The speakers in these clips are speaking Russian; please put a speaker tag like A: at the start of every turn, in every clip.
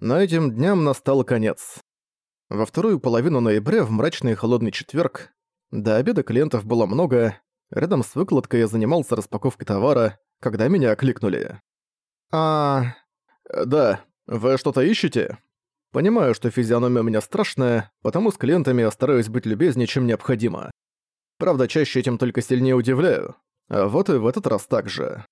A: Но этим дням настал конец. Во вторую половину ноября в мрачный и холодный четверг до обеда клиентов было много, рядом с выкладкой я занимался распаковкой товара, когда меня окликнули. «А... да, вы что-то ищете?» Понимаю, что физиономия у меня страшная, потому с клиентами я стараюсь быть любезнее, чем необходимо. Правда, чаще этим только сильнее удивляю. А вот и в этот раз так же.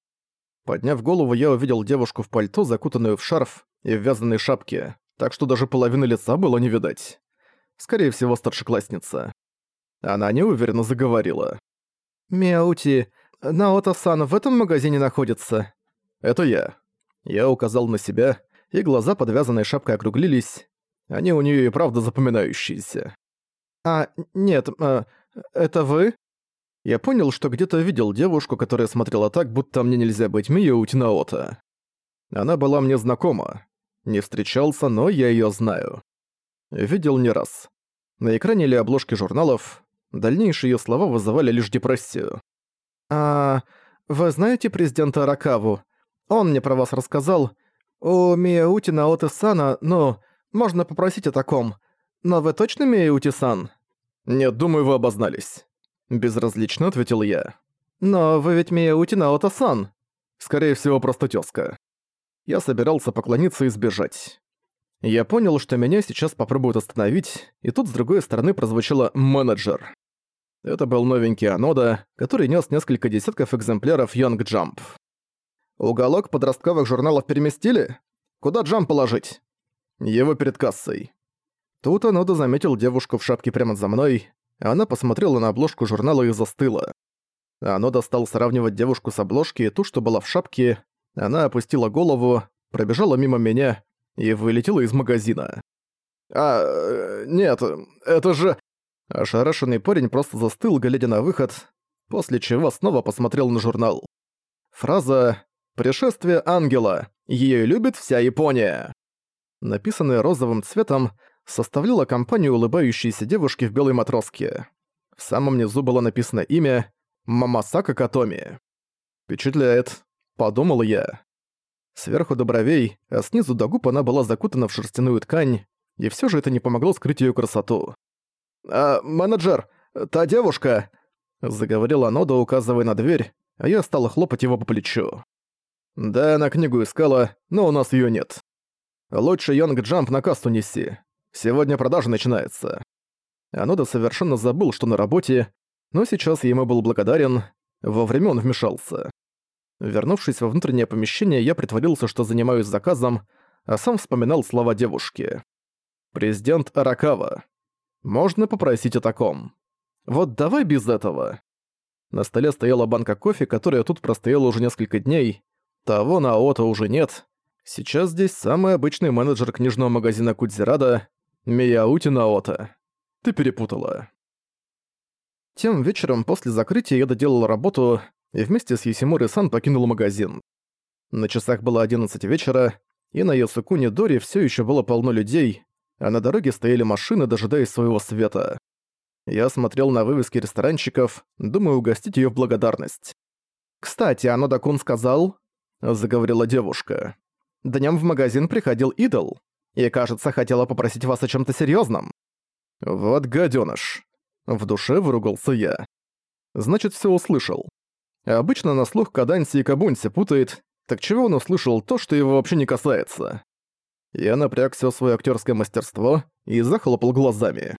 A: Подняв голову, я увидел девушку в пальто, закутанную в шарф и в вязаной шапке, так что даже половины лица было не видать. Скорее всего, старшеклассница. Она неуверенно заговорила. «Мяути, Наото-сан в этом магазине находится?» «Это я». Я указал на себя, и глаза под вязаной шапкой округлились. Они у нее и правда запоминающиеся. «А, нет, а, это вы?» Я понял, что где-то видел девушку, которая смотрела так, будто мне нельзя быть Миоути Наото. Она была мне знакома. Не встречался, но я её знаю. Видел не раз. На экране или обложке журналов дальнейшие её слова вызывали лишь депрессию. «А... вы знаете президента Аракаву? Он мне про вас рассказал. У Мияути Наоты-сана, ну, можно попросить о таком. Но вы точно Мияути-сан?» «Нет, думаю, вы обознались». Безразлично ответил я. «Но вы ведь Мияути Наото-сан». «Скорее всего, просто тёзка» я собирался поклониться и сбежать. Я понял, что меня сейчас попробуют остановить, и тут с другой стороны прозвучало «менеджер». Это был новенький Анода, который нес несколько десятков экземпляров Young Jump. «Уголок подростковых журналов переместили? Куда Джамп положить?» «Его перед кассой». Тут Анода заметил девушку в шапке прямо за мной, она посмотрела на обложку журнала и застыла. Анода стал сравнивать девушку с обложки и ту, что была в шапке, она опустила голову, пробежала мимо меня и вылетела из магазина. «А, э, нет, это же...» Ошарашенный парень просто застыл, глядя на выход, после чего снова посмотрел на журнал. Фраза «Пришествие ангела. Её любит вся Япония». Написанная розовым цветом, составляла компанию улыбающейся девушки в белой матроске. В самом низу было написано имя Мамасака Катоми. Впечатляет. Подумал я. Сверху до бровей, а снизу до губ она была закутана в шерстяную ткань, и все же это не помогло скрыть ее красоту. «А, менеджер, та девушка...» Заговорила Нода, указывая на дверь, а я стал хлопать его по плечу. «Да, она книгу искала, но у нас ее нет. Лучше Йонг Джамп на кассу неси. Сегодня продажа начинается». Анода совершенно забыл, что на работе, но сейчас ему был благодарен, вовремя он вмешался. Вернувшись во внутреннее помещение, я притворился, что занимаюсь заказом, а сам вспоминал слова девушки. «Президент Аракава. Можно попросить о таком. Вот давай без этого». На столе стояла банка кофе, которая тут простояла уже несколько дней. Того на Наото уже нет. Сейчас здесь самый обычный менеджер книжного магазина Кудзирада Мияути Наото. Ты перепутала. Тем вечером после закрытия я доделал работу, и вместе с Юсимурой-сан покинул магазин. На часах было 11 вечера, и на Ясукуне Дори все еще было полно людей, а на дороге стояли машины, дожидаясь своего света. Я смотрел на вывески ресторанчиков, думаю угостить ее в благодарность. «Кстати, Анода-кун сказал...» — заговорила девушка. «Днём в магазин приходил идол, и, кажется, хотела попросить вас о чем то серьезном. «Вот гадёныш!» — в душе выругался я. «Значит, все услышал. Обычно на слух Каданси и Кабунси путает, так чего он услышал то, что его вообще не касается? Я напряг всё своё актерское мастерство и захлопал глазами.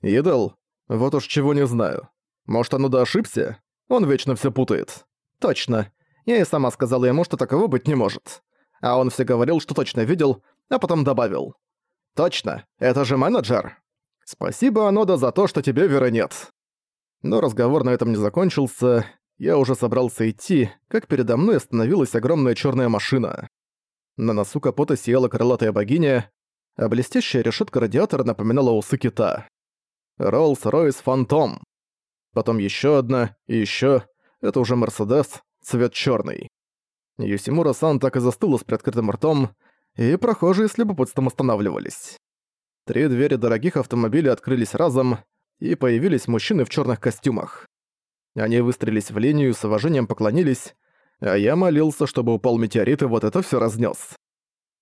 A: Идол? Вот уж чего не знаю. Может, оно да ошибся? Он вечно всё путает. Точно. Я и сама сказала ему, что такого быть не может. А он все говорил, что точно видел, а потом добавил. «Точно, это же менеджер!» «Спасибо, Анода, за то, что тебе веры нет». Но разговор на этом не закончился, я уже собрался идти, как передо мной остановилась огромная черная машина. На носу капота сияла крылатая богиня, а блестящая решетка радиатора напоминала усы кита. Роллс-Ройс Фантом. Потом еще одна, и еще. Это уже Мерседес, цвет черный. Юсимура-сан так и застыла с приоткрытым ртом, и прохожие с любопытством останавливались. Три двери дорогих автомобилей открылись разом, и появились мужчины в черных костюмах. Они выстрелились в линию, с уважением поклонились, а я молился, чтобы упал метеорит и вот это все разнес.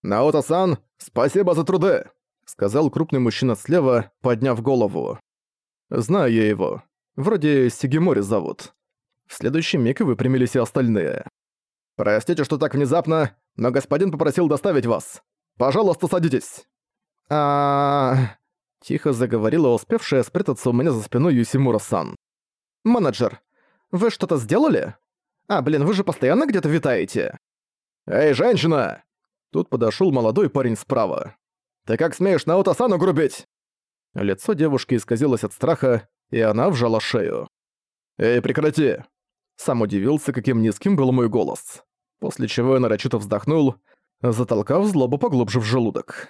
A: «Наото-сан, спасибо за труды!» — сказал крупный мужчина слева, подняв голову. «Знаю я его. Вроде Сигимори зовут». В следующий миг выпрямились и остальные. «Простите, что так внезапно, но господин попросил доставить вас. Пожалуйста, садитесь». а Тихо заговорила успевшая спрятаться у меня за спиной Юсимура-сан. «Менеджер, вы что-то сделали? А, блин, вы же постоянно где-то витаете?» «Эй, женщина!» Тут подошёл молодой парень справа. «Ты как смеешь на Наото-сану грубить?» Лицо девушки исказилось от страха, и она вжала шею. «Эй, прекрати!» Сам удивился, каким низким был мой голос. После чего я нарочито вздохнул, затолкав злобу поглубже в желудок.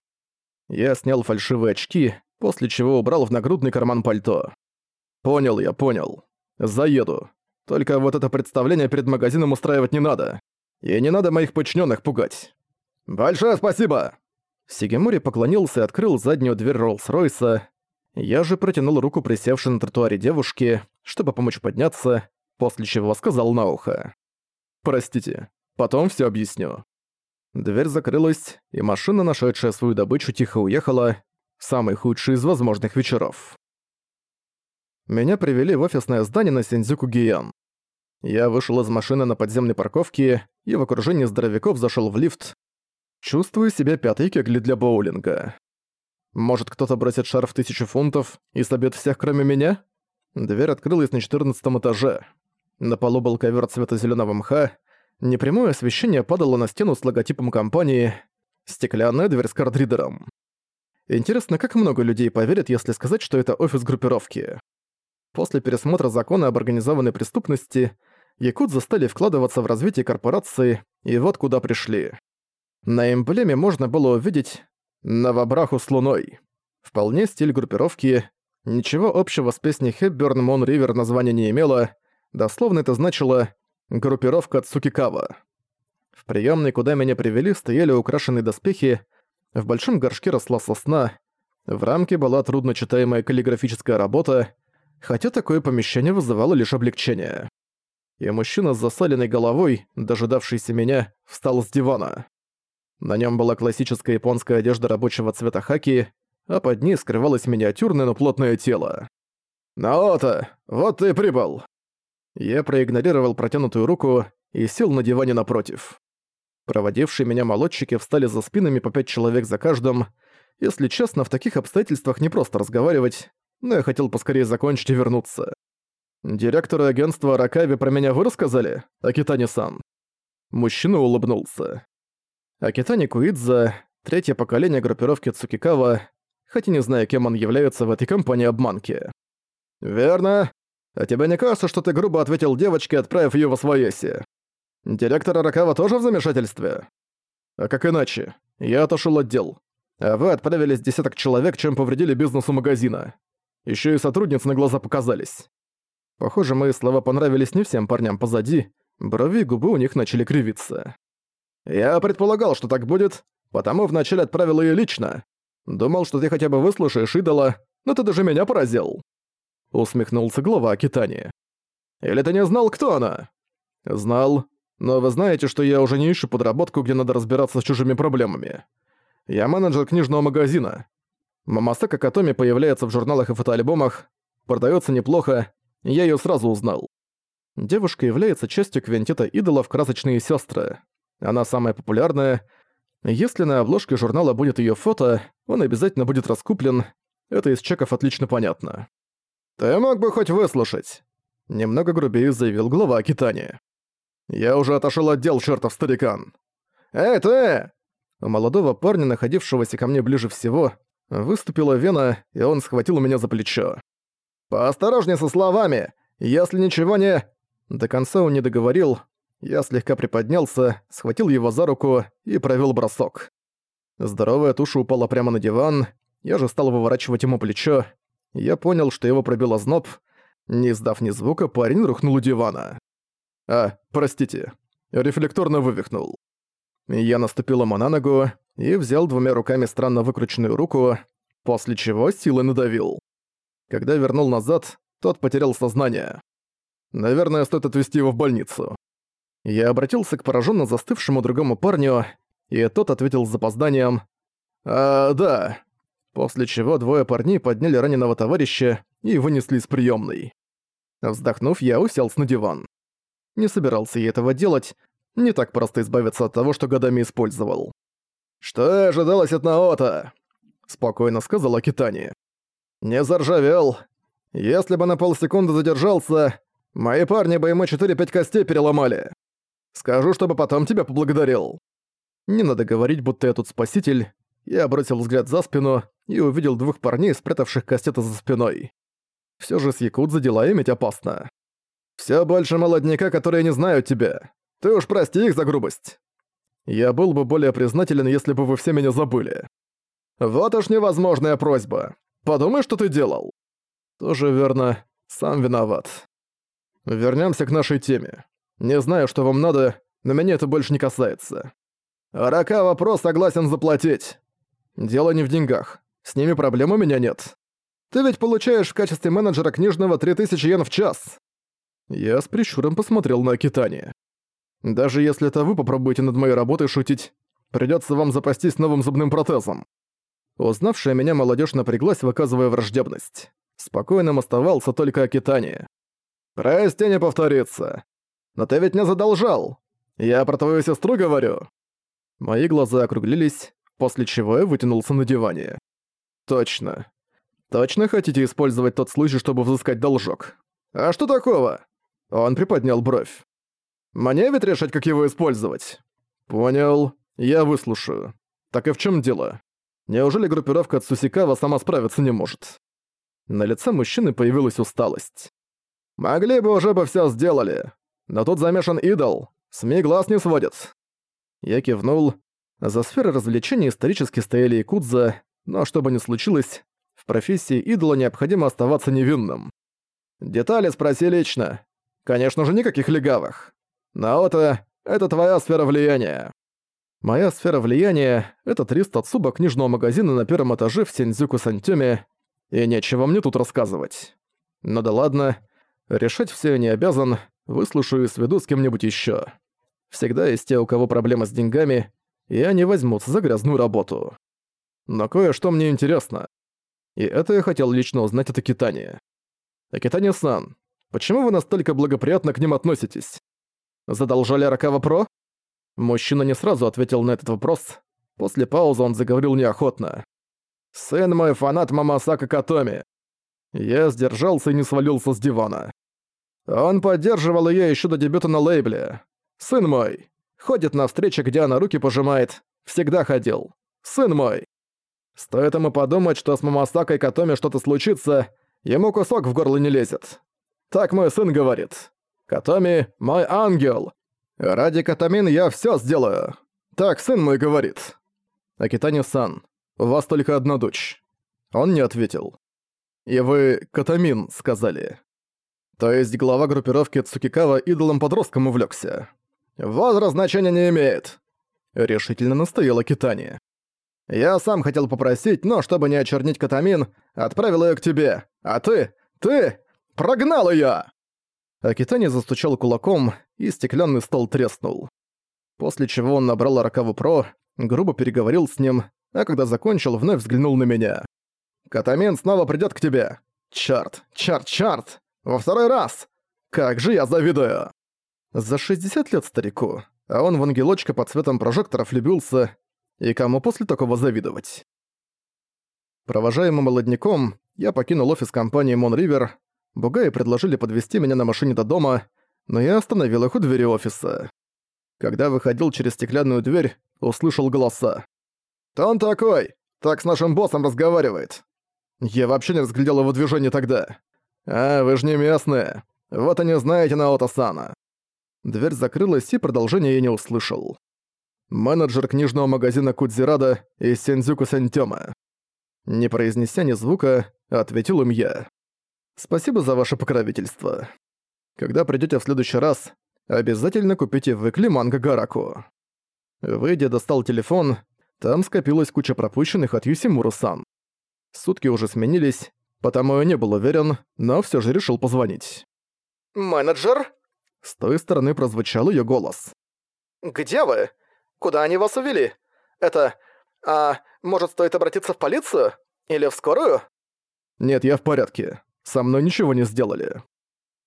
A: Я снял фальшивые очки, после чего убрал в нагрудный карман пальто. «Понял я, понял. Заеду. Только вот это представление перед магазином устраивать не надо. И не надо моих подчиненных пугать. Большое спасибо!» Сигемури поклонился и открыл заднюю дверь Роллс-Ройса. Я же протянул руку присевшей на тротуаре девушке, чтобы помочь подняться, после чего сказал на ухо. «Простите, потом все объясню». Дверь закрылась, и машина, нашедшая свою добычу, тихо уехала, самый худший из возможных вечеров. Меня привели в офисное здание на Синдзюку Гиян. Я вышел из машины на подземной парковке и в окружении здоровяков зашел в лифт. Чувствую себя пятой кегли для боулинга. Может, кто-то бросит шар в тысячу фунтов и собьет всех, кроме меня? Дверь открылась на четырнадцатом этаже. На полу был ковер цвета зеленого мха, непрямое освещение падало на стену с логотипом компании, стеклянная дверь с кардридером. Интересно, как много людей поверят, если сказать, что это офис группировки. После пересмотра закона об организованной преступности, якудзы стали вкладываться в развитие корпорации, и вот куда пришли. На эмблеме можно было увидеть «Новобраху с луной». Вполне стиль группировки. Ничего общего с песней Хепберн Мон Ривер названия не имела, дословно это значило «группировка Цукикава». В приемной, куда меня привели, стояли украшенные доспехи, в большом горшке росла сосна, в рамке была трудночитаемая каллиграфическая работа, хотя такое помещение вызывало лишь облегчение. И мужчина с засаленной головой, дожидавшийся меня, встал с дивана. На нем была классическая японская одежда рабочего цвета хаки, а под ней скрывалось миниатюрное, но плотное тело. «Наото, вот ты и прибыл!» Я проигнорировал протянутую руку и сел на диване напротив. Проводившие меня молодчики встали за спинами по пять человек за каждым. Если честно, в таких обстоятельствах не просто разговаривать, но я хотел поскорее закончить и вернуться. Директоры агентства Ракави про меня вы рассказали, Акитани-сан?» Мужчина улыбнулся. Акитани Куидза, третье поколение группировки Цукикава, хотя не знаю, кем он является в этой компании обманки. «Верно. А тебе не кажется, что ты грубо ответил девочке, отправив её во свояси?» Директор Аракава тоже в замешательстве? А как иначе? Я отошел от дел. А вы отправились десяток человек, чем повредили бизнесу магазина. Еще и сотрудницы на глаза показались. Похоже, мои слова понравились не всем парням позади, брови и губы у них начали кривиться. Я предполагал, что так будет, потому вначале отправил ее лично. Думал, что ты хотя бы выслушаешь идола, но ты даже меня поразил. Усмехнулся глава Акитани. Или ты не знал, кто она? Знал, но вы знаете, что я уже не ищу подработку, где надо разбираться с чужими проблемами. Я менеджер книжного магазина. Мамасека Катоми появляется в журналах и фотоальбомах, продается неплохо, я ее сразу узнал. Девушка является частью квинтета идолов «Красочные сестры. Она самая популярная. Если на обложке журнала будет ее фото, он обязательно будет раскуплен. Это из чеков отлично понятно. «Ты мог бы хоть выслушать», — немного грубее заявил глава Китани. «Я уже отошел от дел, чертов старикан!» «Эй, ты!» У молодого парня, находившегося ко мне ближе всего, выступила вена, и он схватил меня за плечо. «Поосторожнее со словами! Если ничего не...» До конца он не договорил. Я слегка приподнялся, схватил его за руку и провел бросок. Здоровая туша упала прямо на диван, я же стал выворачивать ему плечо. Я понял, что его пробило зноб. Не издав ни звука, парень рухнул у дивана. А, простите. Рефлекторно вывихнул. Я наступил ему на ногу и взял двумя руками странно выкрученную руку, после чего силой надавил. Когда вернул назад, тот потерял сознание. Наверное, стоит отвезти его в больницу. Я обратился к пораженно застывшему другому парню и тот ответил с запозданием «А, да». После чего двое парней подняли раненого товарища и вынесли из приёмной. Вздохнув, я уселся на диван. Не собирался я этого делать, не так просто избавиться от того, что годами использовал. «Что ожидалось от Наота?» — спокойно сказала Китани. «Не заржавел. Если бы на полсекунды задержался, мои парни бы ему 4-5 костей переломали. Скажу, чтобы потом тебя поблагодарил». Не надо говорить, будто я тут спаситель. Я бросил взгляд за спину и увидел двух парней, спрятавших кастеты за спиной. Все же с Якудза дела иметь опасно. Все больше молодняка, которые не знают тебя. Ты уж прости их за грубость. Я был бы более признателен, если бы вы все меня забыли. Вот уж невозможная просьба. Подумай, что ты делал. Тоже верно. Сам виноват. Вернемся к нашей теме. Не знаю, что вам надо, но меня это больше не касается. Рака вопрос согласен заплатить. Дело не в деньгах. С ними проблем у меня нет. Ты ведь получаешь в качестве менеджера книжного 3000 йен в час. Я с прищуром посмотрел на Акитани. Даже если это вы попробуете над моей работой шутить, придётся вам запастись новым зубным протезом. Узнавшая меня молодежь напряглась, выказывая враждебность. Спокойным оставался только Акитани. «Прости, не повторится. Но ты ведь не задолжал. Я про твою сестру говорю». Мои глаза округлились, после чего я вытянулся на диване. «Точно. Точно хотите использовать тот случай, чтобы взыскать должок? А что такого?» Он приподнял бровь. «Мне ведь решать, как его использовать?» «Понял. Я выслушаю. Так и в чем дело? Неужели группировка от Сусикава сама справиться не может?» На лице мужчины появилась усталость. «Могли бы уже бы все сделали. Но тут замешан идол. СМИ глаз не сводят». Я кивнул. За сферой развлечений исторически стояли Якудза, но что бы ни случилось, в профессии идола необходимо оставаться невинным. Детали спроси лично. Конечно же, никаких легавых. Наота — это твоя сфера влияния. Моя сфера влияния — это 300 цуба книжного магазина на первом этаже в Сензюку-Сантёме, и нечего мне тут рассказывать. Ну да ладно, решать все не обязан, выслушаю и сведу с кем-нибудь еще. Всегда есть те, у кого проблемы с деньгами, и они возьмутся за грязную работу. Но кое-что мне интересно. И это я хотел лично узнать от Акитани. Акитани-сан, почему вы настолько благоприятно к ним относитесь? Задолжали Ракава Про? Мужчина не сразу ответил на этот вопрос. После паузы он заговорил неохотно. «Сын мой фанат Мамасака Катоми». Я сдержался и не свалился с дивана. Он поддерживал её ещё до дебюта на лейбле. Сын мой. Ходит на встречи, где она руки пожимает. Всегда ходил. Сын мой. Стоит ему подумать, что с Мамасакой Катоми что-то случится, ему кусок в горло не лезет. Так мой сын говорит. Катоми — мой ангел. Ради Катамин я всё сделаю. Так сын мой говорит. Акитани-сан, у вас только одна дочь. Он не ответил. И вы Катамин сказали. То есть глава группировки Цукикава идолом-подростком увлёкся. «Возраст значения не имеет», — решительно настояла Китани. «Я сам хотел попросить, но чтобы не очернить Катамин, отправил её к тебе. А ты, ты прогнал её!» Акитани застучал кулаком, и стеклянный стол треснул. После чего он набрал Аракаву Про, грубо переговорил с ним, а когда закончил, вновь взглянул на меня. «Катамин снова придёт к тебе! Чарт, чарт, чарт! Во второй раз! Как же я завидую!» За 60 лет старику, а он в ангелочка под цветом прожекторов любился, и кому после такого завидовать? Провожаемым молодняком, я покинул офис компании Мон Ривер. Бугаи предложили подвести меня на машине до дома, но я остановил их у двери офиса. Когда выходил через стеклянную дверь, услышал голоса. «То он такой! Так с нашим боссом разговаривает!» Я вообще не разглядел его движение тогда. «А, вы же не местные. Вот и не знаете Наото-сана. Дверь закрылась, и продолжение я не услышал. Менеджер книжного магазина Кудзирада из Сензюку Сентёма. Не произнеся ни звука, ответил им я. «Спасибо за ваше покровительство. Когда придёте в следующий раз, обязательно купите в Икли манго Гараку». Выйдя, достал телефон, там скопилась куча пропущенных от Юсимуру-сан. Сутки уже сменились, потому я не был уверен, но всё же решил позвонить.
B: «Менеджер?»
A: С той стороны прозвучал её голос.
B: «Где вы? Куда они вас увели? Это... А, может, стоит обратиться в полицию? Или в скорую?»
A: «Нет, я в порядке. Со мной ничего не сделали».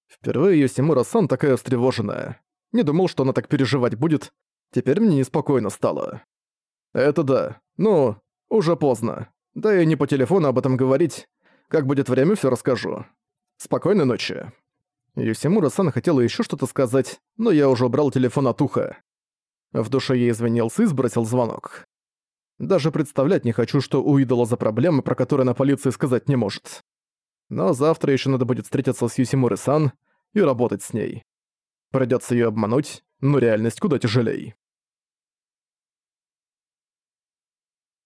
A: Впервые Йосимура-сан такая встревоженная. Не думал, что она так переживать будет. Теперь мне неспокойно стало. Это да. Ну, уже поздно. Да и не по телефону об этом говорить. Как будет время, все расскажу. Спокойной ночи. Юсимура-сан хотела еще что-то сказать, но я уже убрал телефон от уха. В душе я извинился и сбросил звонок. Даже представлять не хочу, что у идола за проблемы, про которые на полиции сказать не может. Но завтра еще надо будет встретиться с Юсимурой-сан и работать с ней. Придется ее обмануть, но реальность куда тяжелей.